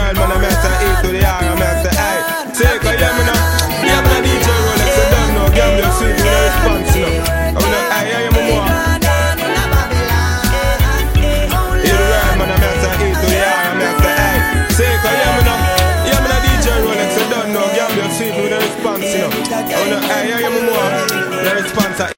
world, man, I'm at the E to the R, I'm at the I. Take a yeah, now. Yeah, man, DJ Rolex, I don't know. Sweet a response, you know. I'm not, I hear you more. Man, I. Take a yeah, man, DJ Rolex, I don't know. Sweet a. I'm not, I you more. The response, I